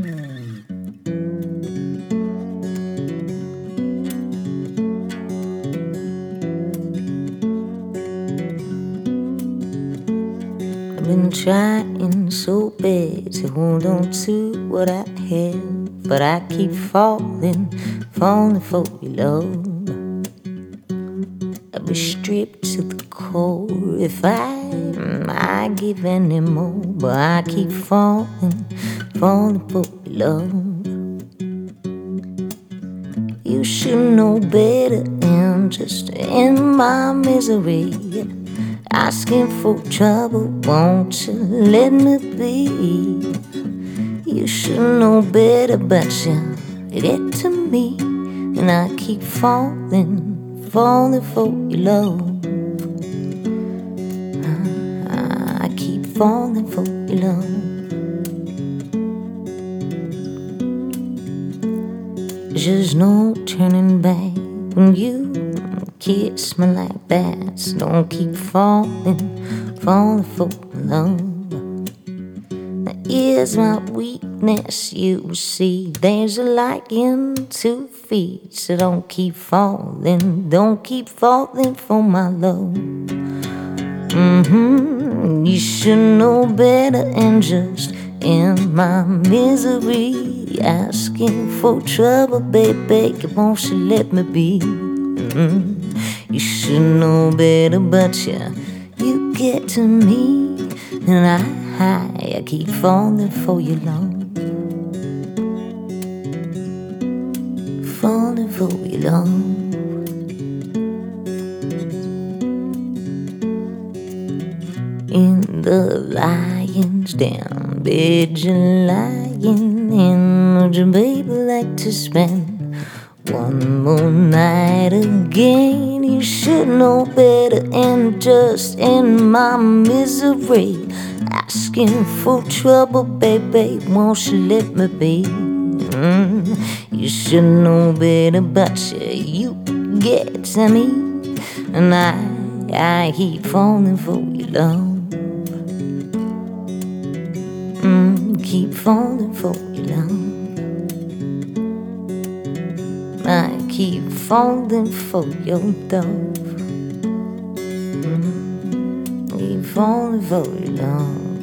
I've been trying so bad to hold on to what I have, but I keep falling, falling for your love. I'll be stripped to the core if I, I give any more, but I keep falling, your love. You should know better, and just in my misery. Asking for trouble, won't you let me be? You should know better, but you get to me, and I keep falling, falling for your love. I keep falling for your love. There's no turning back when you kiss me like that. So don't keep falling, falling for love. That is my weakness, you see. There's a light in two feet, so don't keep falling, don't keep falling for my love. Mm-hmm. You should know better, and just in my misery, asking for trouble, baby, won't you let me be? Mm-hmm. You should know better, but you, you get to me, and I, I keep falling for your love, falling for your love. In the lion's den, bed you lying in, would your baby like to spend? One more night again, you should know better. And just in my misery, asking for trouble, baby, won't you let me be? Mm, you should know better, but you, you get to me, and I, I keep falling for your love. Mm, keep falling for your love. I keep falling for your love. Mm, keep falling for your love.